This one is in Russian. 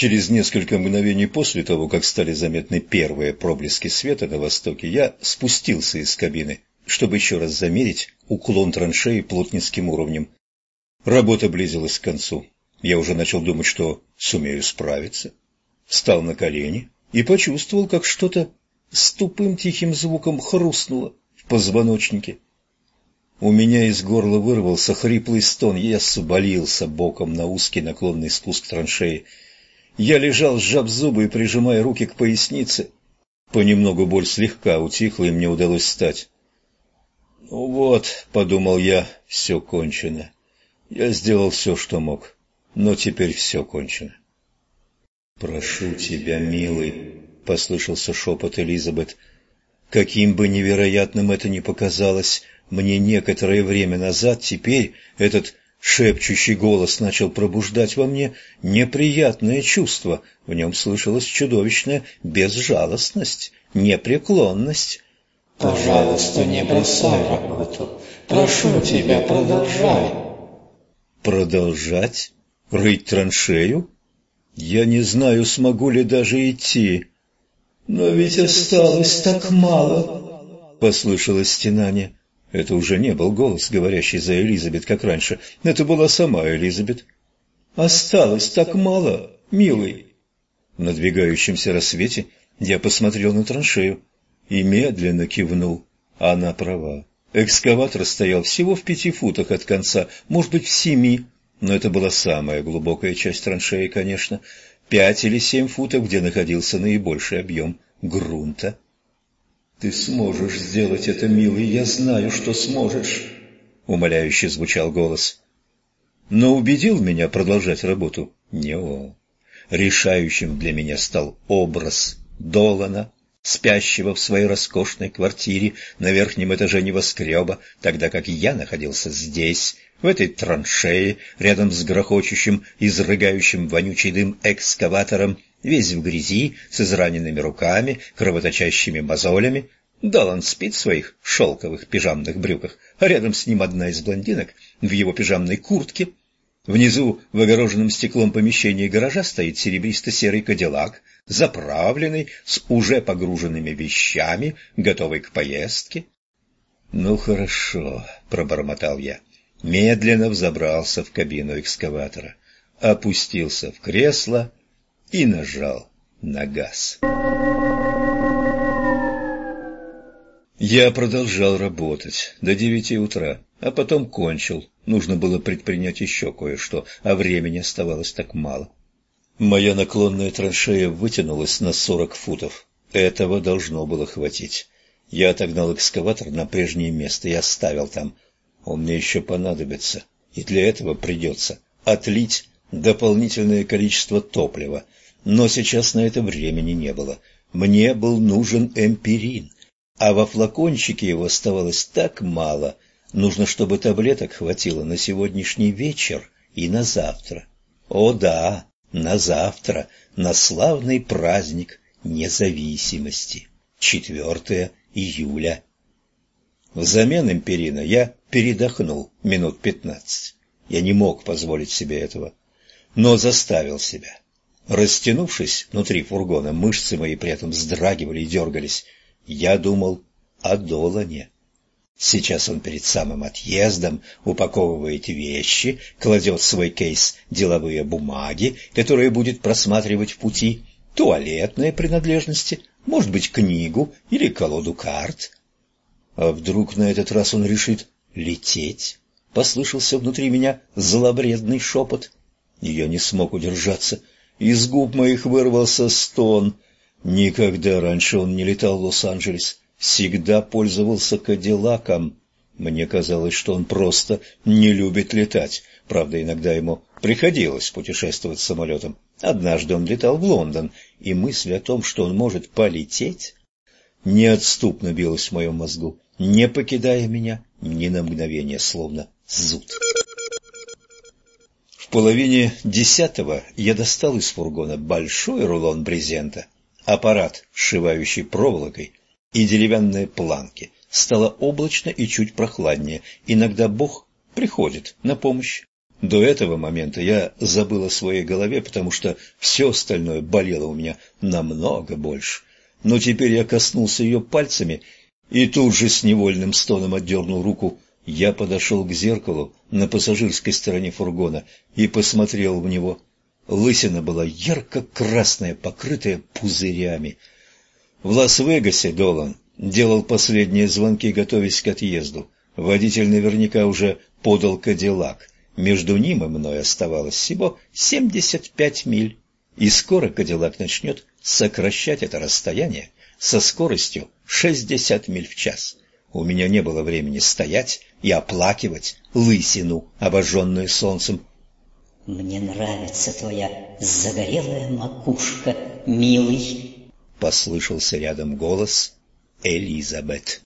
Через несколько мгновений после того, как стали заметны первые проблески света на востоке, я спустился из кабины, чтобы еще раз замерить уклон траншеи плотницким уровнем. Работа близилась к концу. Я уже начал думать, что сумею справиться. Встал на колени и почувствовал, как что-то с тупым тихим звуком хрустнуло в позвоночнике. У меня из горла вырвался хриплый стон, я свалился боком на узкий наклонный спуск траншеи. Я лежал, сжав зубы и прижимая руки к пояснице. Понемногу боль слегка утихла, и мне удалось встать. «Ну вот», — подумал я, — «все кончено. Я сделал все, что мог, но теперь все кончено». «Прошу тебя, милый», — послышался шепот Элизабет. «Каким бы невероятным это ни показалось мне некоторое время назад, теперь этот Шепчущий голос начал пробуждать во мне неприятное чувство. В нем слышалась чудовищная безжалостность, непреклонность. «Пожалуйста, не бросай работу. Прошу тебя, продолжай». «Продолжать? Рыть траншею? Я не знаю, смогу ли даже идти». «Но ведь осталось так мало», — послышалось стенание. Это уже не был голос, говорящий за Элизабет, как раньше. Это была сама Элизабет. «Осталось так мало, милый». В надвигающемся рассвете я посмотрел на траншею и медленно кивнул. Она права. Экскаватор стоял всего в пяти футах от конца, может быть, в семи, но это была самая глубокая часть траншеи, конечно. Пять или семь футов, где находился наибольший объем грунта. «Ты сможешь сделать это, милый, я знаю, что сможешь», — умоляюще звучал голос. Но убедил меня продолжать работу не он. Решающим для меня стал образ Долана, спящего в своей роскошной квартире на верхнем этаже небоскреба, тогда как я находился здесь, в этой траншее, рядом с грохочущим, изрыгающим вонючий дым экскаватором, весь в грязи, с израненными руками, кровоточащими мозолями. Далан спит в своих шелковых пижамных брюках, а рядом с ним одна из блондинок в его пижамной куртке. Внизу, в огороженном стеклом помещении гаража, стоит серебристо-серый кадиллак, заправленный, с уже погруженными вещами, готовый к поездке. «Ну хорошо», — пробормотал я, медленно взобрался в кабину экскаватора, опустился в кресло и нажал на газ. Я продолжал работать до девяти утра, а потом кончил. Нужно было предпринять еще кое-что, а времени оставалось так мало. Моя наклонная траншея вытянулась на сорок футов. Этого должно было хватить. Я отогнал экскаватор на прежнее место и оставил там. Он мне еще понадобится, и для этого придется отлить дополнительное количество топлива, но сейчас на это времени не было. Мне был нужен эмпирин, а во флакончике его оставалось так мало. Нужно, чтобы таблеток хватило на сегодняшний вечер и на завтра. О да, на завтра, на славный праздник независимости, 4 июля. Взамен эмпирина я передохнул минут пятнадцать. Я не мог позволить себе этого, но заставил себя. Растянувшись внутри фургона, мышцы мои при этом вздрагивали и дергались. Я думал о Долане. Сейчас он перед самым отъездом упаковывает вещи, кладет в свой кейс деловые бумаги, которые будет просматривать в пути, туалетные принадлежности, может быть, книгу или колоду карт. А вдруг на этот раз он решит лететь? Послышался внутри меня злобредный шепот. Я не смог удержаться из губ моих вырвался стон. Никогда раньше он не летал в Лос-Анджелес, всегда пользовался Кадиллаком. Мне казалось, что он просто не любит летать. Правда, иногда ему приходилось путешествовать самолетом. Однажды он летал в Лондон, и мысль о том, что он может полететь, неотступно билась в моем мозгу, не покидая меня ни на мгновение, словно зуд половине десятого я достал из фургона большой рулон брезента, аппарат, сшивающий проволокой, и деревянные планки. Стало облачно и чуть прохладнее. Иногда Бог приходит на помощь. До этого момента я забыл о своей голове, потому что все остальное болело у меня намного больше. Но теперь я коснулся ее пальцами и тут же с невольным стоном отдернул руку. Я подошел к зеркалу на пассажирской стороне фургона и посмотрел в него. Лысина была ярко-красная, покрытая пузырями. В Лас-Вегасе Долан делал последние звонки, готовясь к отъезду. Водитель наверняка уже подал Кадиллак. Между ним и мной оставалось всего 75 миль. И скоро Кадиллак начнет сокращать это расстояние со скоростью 60 миль в час. У меня не было времени стоять и оплакивать лысину, обожженную солнцем. «Мне нравится твоя загорелая макушка, милый», — послышался рядом голос Элизабет.